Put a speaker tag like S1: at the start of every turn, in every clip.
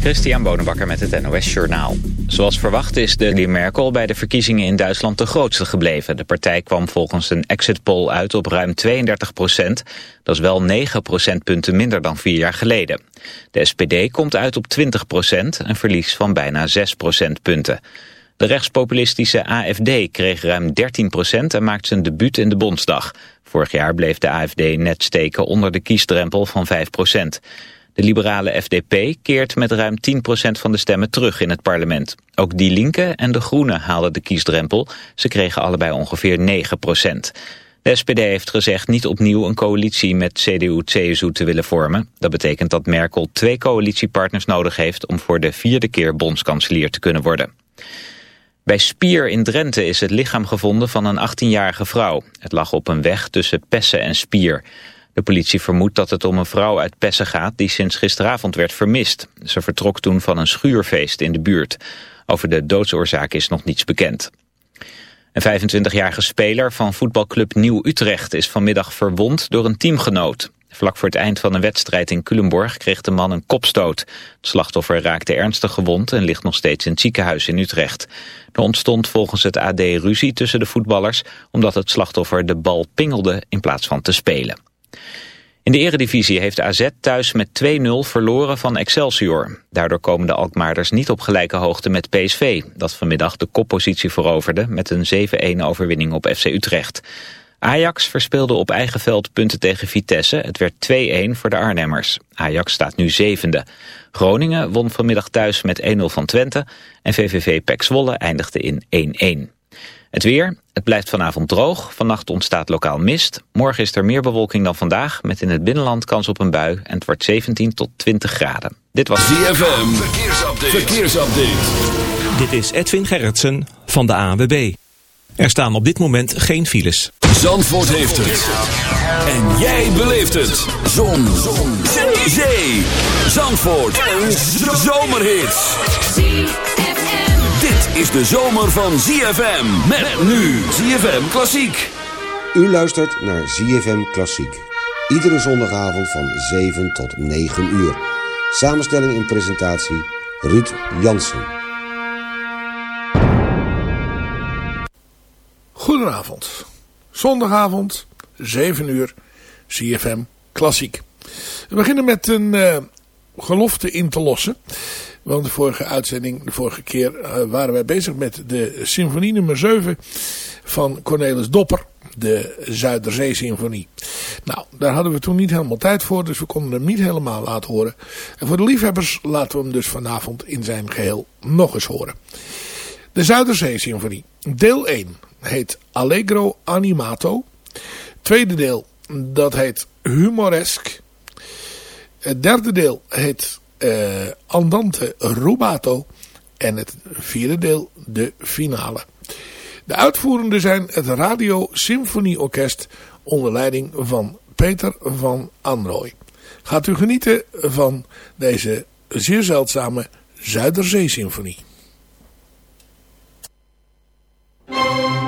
S1: Christian Bonenbakker met het NOS Journaal. Zoals verwacht is de Merkel bij de verkiezingen in Duitsland de grootste gebleven. De partij kwam volgens een exit poll uit op ruim 32 procent. Dat is wel 9 procentpunten minder dan vier jaar geleden. De SPD komt uit op 20 procent, een verlies van bijna 6 procentpunten. De rechtspopulistische AFD kreeg ruim 13 procent en maakt zijn debuut in de Bondsdag. Vorig jaar bleef de AFD net steken onder de kiesdrempel van 5 procent. De liberale FDP keert met ruim 10% van de stemmen terug in het parlement. Ook Die Linke en de Groenen haalden de kiesdrempel. Ze kregen allebei ongeveer 9%. De SPD heeft gezegd niet opnieuw een coalitie met CDU-CSU te willen vormen. Dat betekent dat Merkel twee coalitiepartners nodig heeft... om voor de vierde keer bondskanselier te kunnen worden. Bij Spier in Drenthe is het lichaam gevonden van een 18-jarige vrouw. Het lag op een weg tussen Pessen en Spier. De politie vermoedt dat het om een vrouw uit Pessen gaat die sinds gisteravond werd vermist. Ze vertrok toen van een schuurfeest in de buurt. Over de doodsoorzaak is nog niets bekend. Een 25-jarige speler van voetbalclub Nieuw Utrecht is vanmiddag verwond door een teamgenoot. Vlak voor het eind van een wedstrijd in Culemborg kreeg de man een kopstoot. Het slachtoffer raakte ernstig gewond en ligt nog steeds in het ziekenhuis in Utrecht. Er ontstond volgens het AD ruzie tussen de voetballers... omdat het slachtoffer de bal pingelde in plaats van te spelen. In de eredivisie heeft AZ thuis met 2-0 verloren van Excelsior. Daardoor komen de Alkmaarders niet op gelijke hoogte met PSV... dat vanmiddag de koppositie veroverde met een 7-1 overwinning op FC Utrecht. Ajax verspeelde op eigen veld punten tegen Vitesse. Het werd 2-1 voor de Arnhemmers. Ajax staat nu zevende. Groningen won vanmiddag thuis met 1-0 van Twente... en VVV Pek Zwolle eindigde in 1-1. Het weer, het blijft vanavond droog. Vannacht ontstaat lokaal mist. Morgen is er meer bewolking dan vandaag, met in het binnenland kans op een bui. En het wordt 17 tot 20 graden. Dit was
S2: ZFM, verkeersupdate. verkeersupdate.
S3: Dit is Edwin Gerritsen van de ANWB. Er staan op dit moment geen files.
S2: Zandvoort heeft het. En jij beleeft het. Zon. Zon. Zee. Zandvoort. Een zomerhit is de zomer van ZFM. Met nu ZFM Klassiek.
S4: U luistert naar ZFM Klassiek. Iedere zondagavond van 7 tot 9 uur. Samenstelling en presentatie Ruud Jansen.
S5: Goedenavond. Zondagavond, 7 uur, ZFM Klassiek. We beginnen met een uh, gelofte in te lossen. Want de vorige uitzending, de vorige keer, uh, waren wij bezig met de symfonie nummer 7 van Cornelis Dopper. De Zuiderzee-symfonie. Nou, daar hadden we toen niet helemaal tijd voor, dus we konden hem niet helemaal laten horen. En voor de liefhebbers laten we hem dus vanavond in zijn geheel nog eens horen. De Zuiderzee-symfonie. Deel 1 heet Allegro Animato. Tweede deel, dat heet Humoresk. Het derde deel heet uh, Andante Rubato. En het vierde deel, de finale. De uitvoerenden zijn het Radio Symfonieorkest onder leiding van Peter van Anrooy. Gaat u genieten van deze zeer zeldzame Zuiderzee-symfonie. En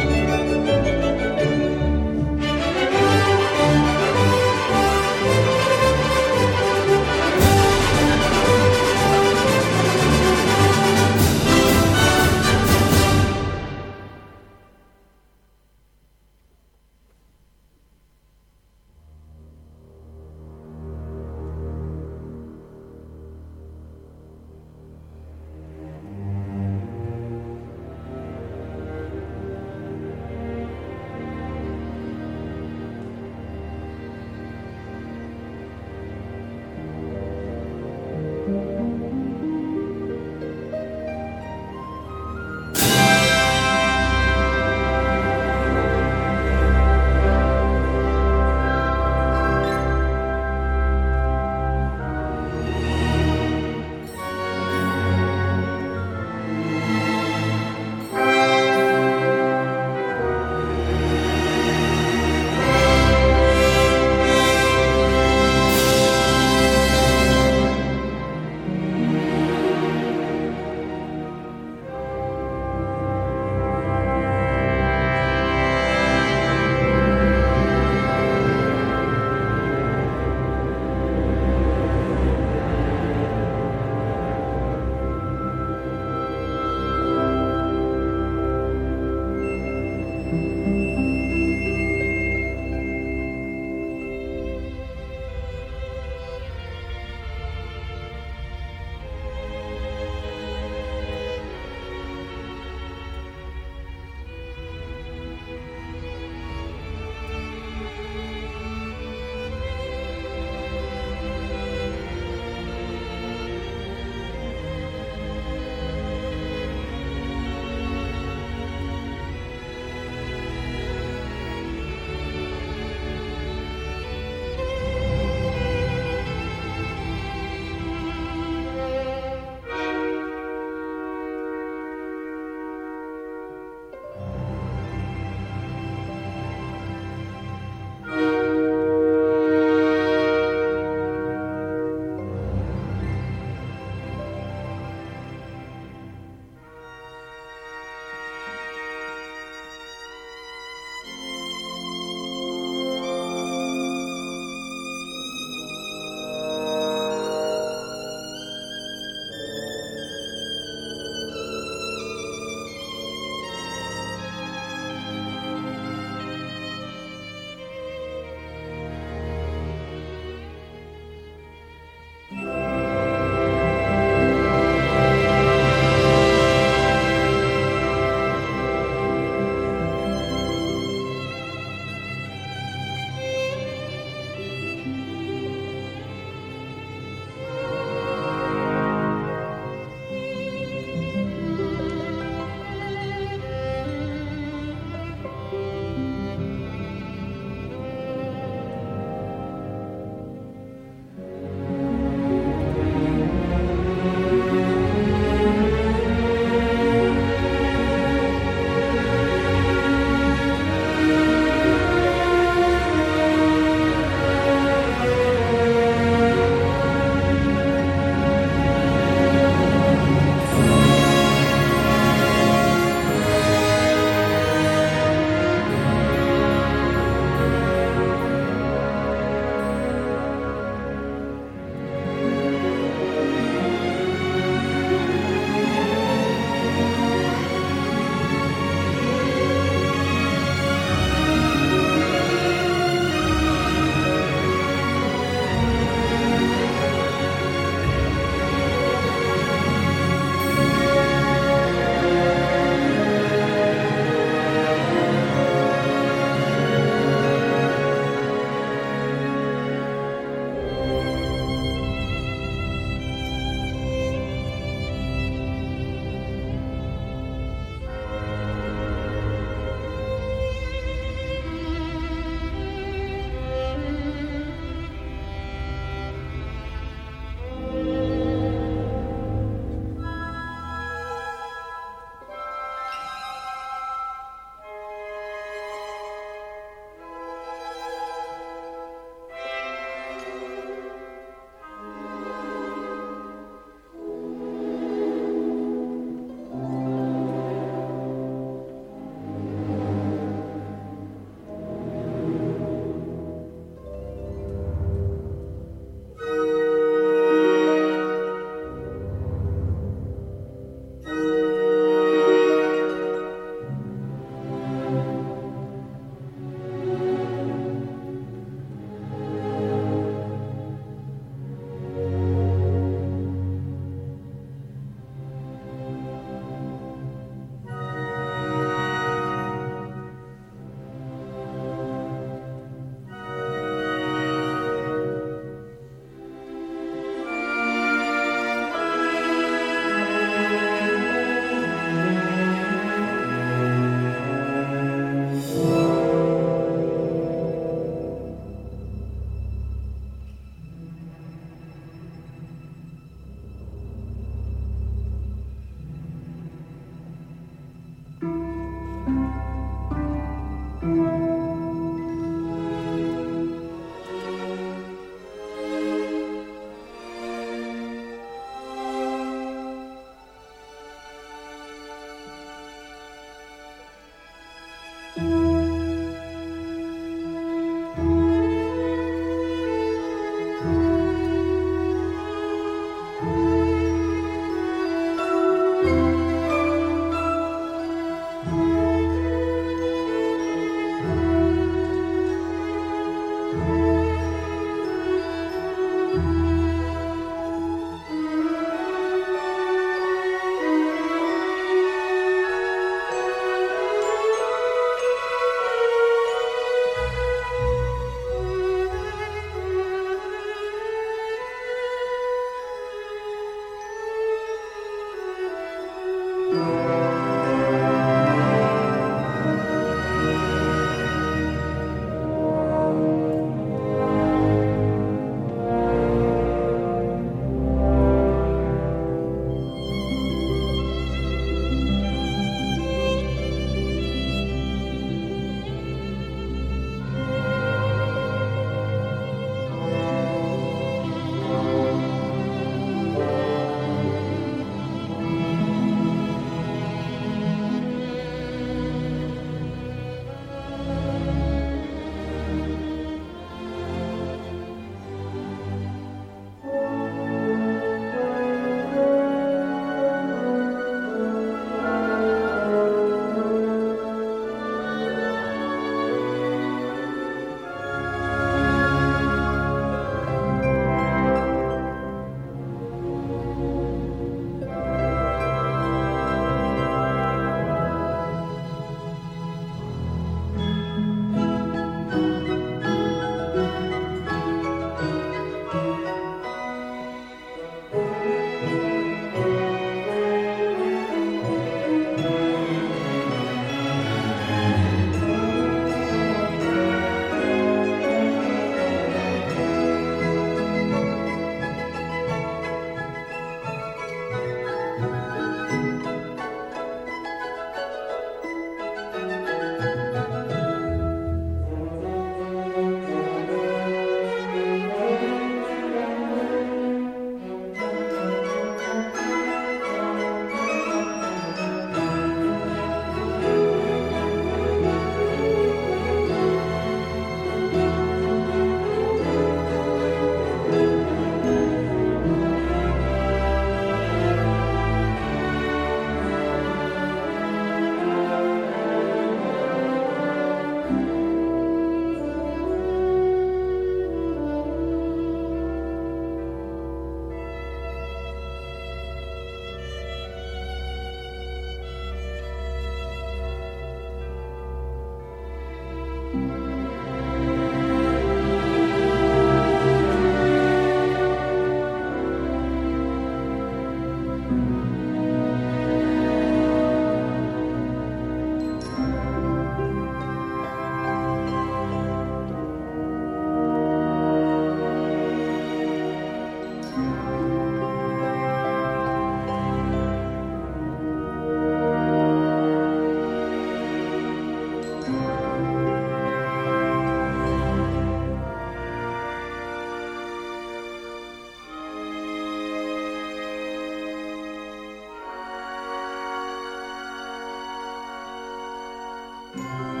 S5: Bye.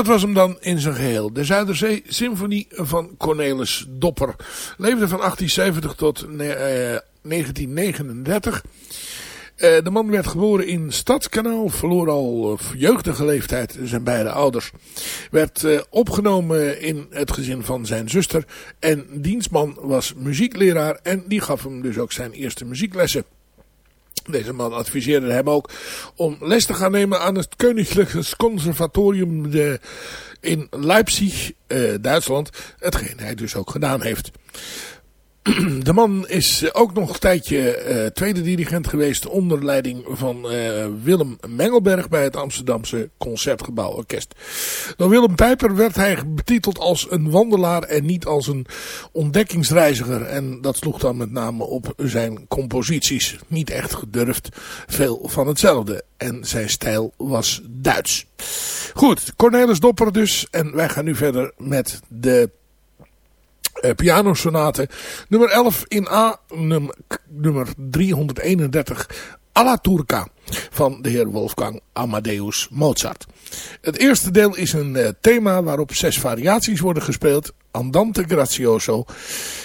S5: Dat was hem dan in zijn geheel. De Zuiderzee Symfonie van Cornelis Dopper. Leefde van 1870 tot uh, 1939. Uh, de man werd geboren in Stadskanaal, verloor al uh, jeugdige leeftijd zijn beide ouders. Werd opgenomen in het gezin van zijn zuster en dienstman was muziekleraar en die gaf hem dus ook zijn eerste muzieklessen. Deze man adviseerde hem ook om les te gaan nemen aan het Koninklijke Conservatorium de, in Leipzig, uh, Duitsland. Hetgeen hij dus ook gedaan heeft. De man is ook nog een tijdje uh, tweede dirigent geweest onder leiding van uh, Willem Mengelberg bij het Amsterdamse Concertgebouworkest. Door Willem Pijper werd hij betiteld als een wandelaar en niet als een ontdekkingsreiziger. En dat sloeg dan met name op zijn composities. Niet echt gedurfd, veel van hetzelfde. En zijn stijl was Duits. Goed, Cornelis Dopper dus. En wij gaan nu verder met de uh, pianosonate. Nummer 11 in A, num, nummer 331, Alla Turca van de heer Wolfgang Amadeus Mozart. Het eerste deel is een uh, thema waarop zes variaties worden gespeeld. Andante Grazioso.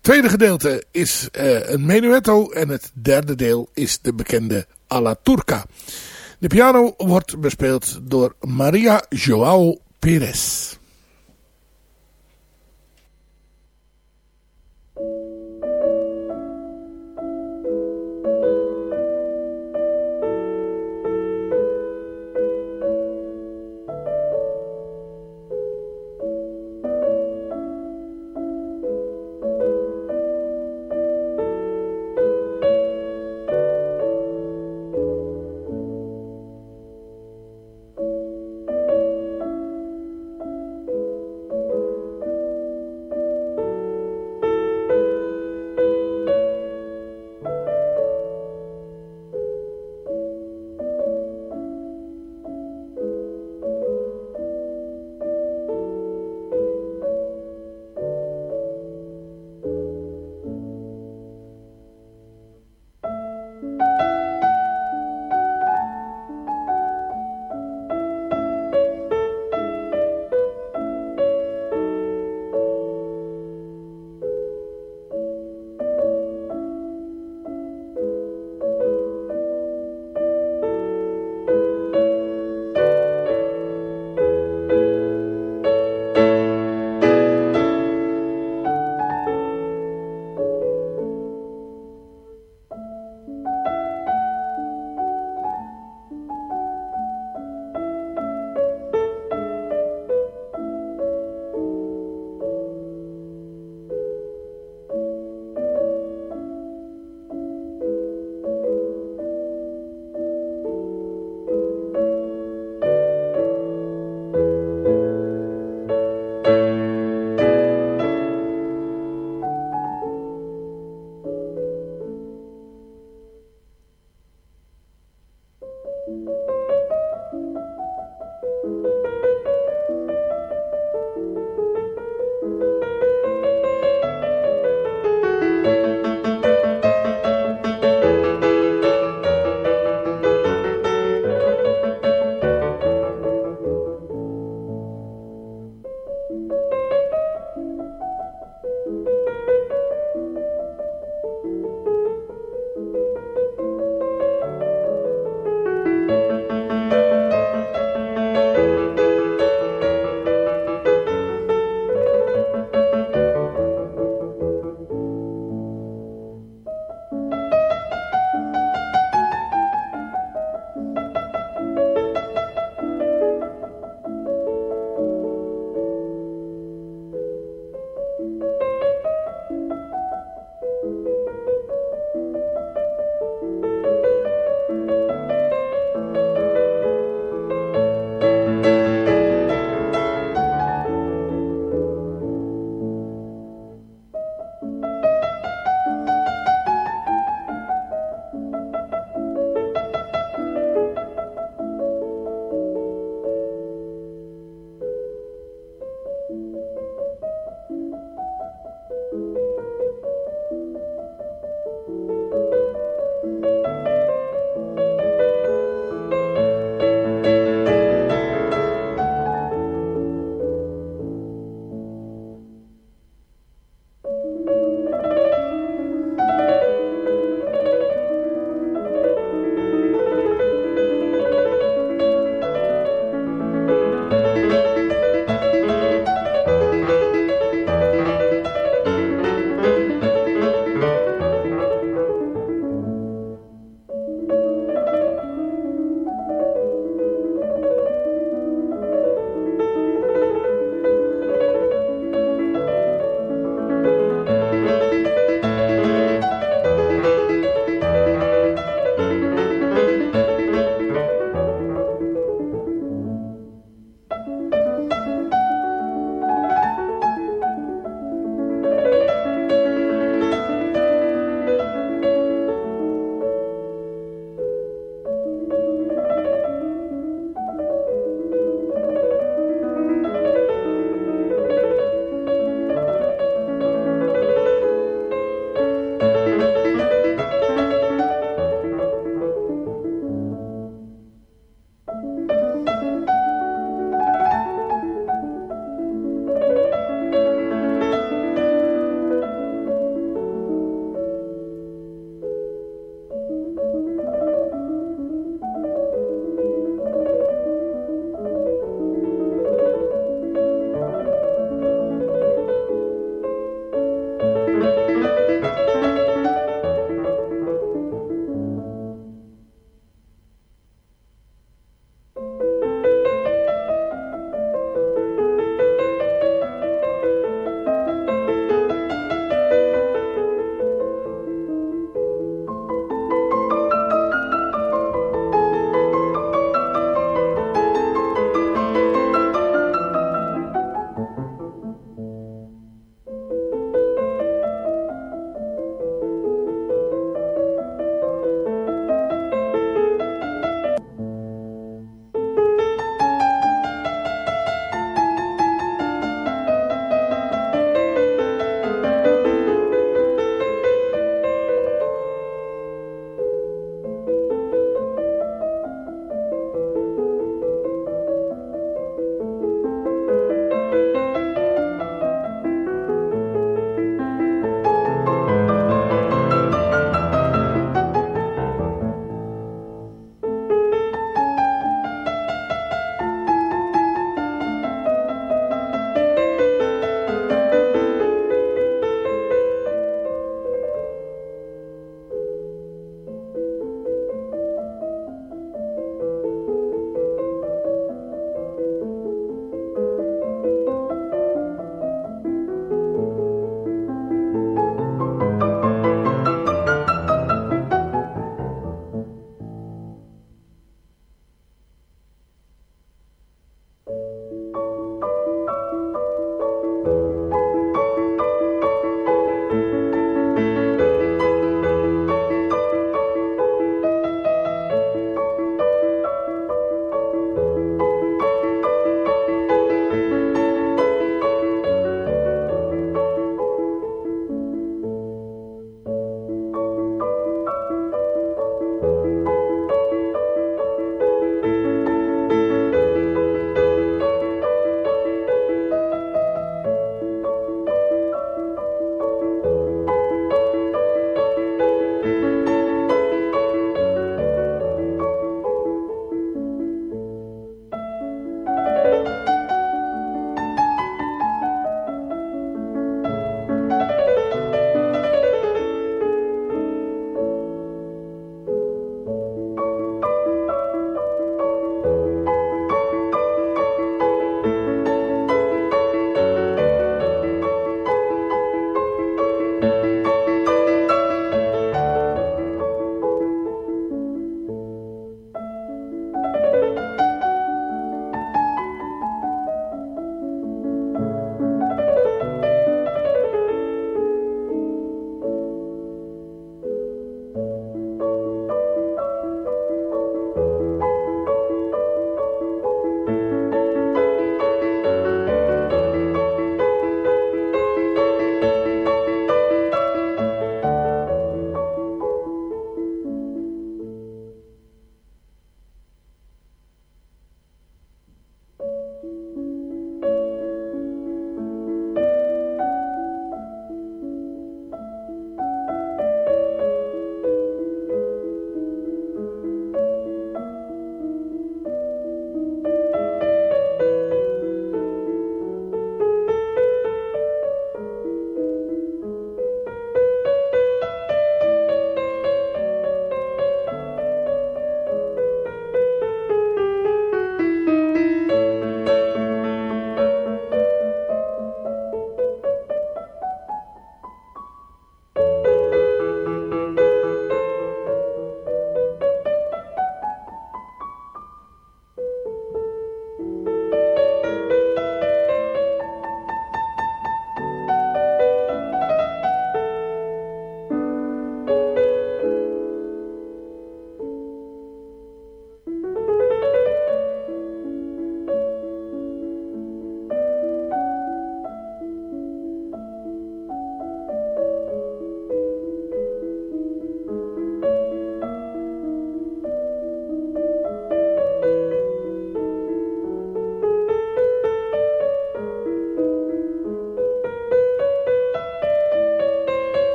S5: Tweede gedeelte is uh, een menuetto en het derde deel is de bekende Alla Turca. De piano wordt bespeeld door Maria Joao Perez.